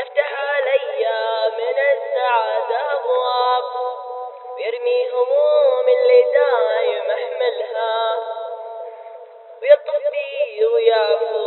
يفتح علي من السعادة أبواب. ويرمي هموم اللي دايم أحملها ويطفي بي ويعفو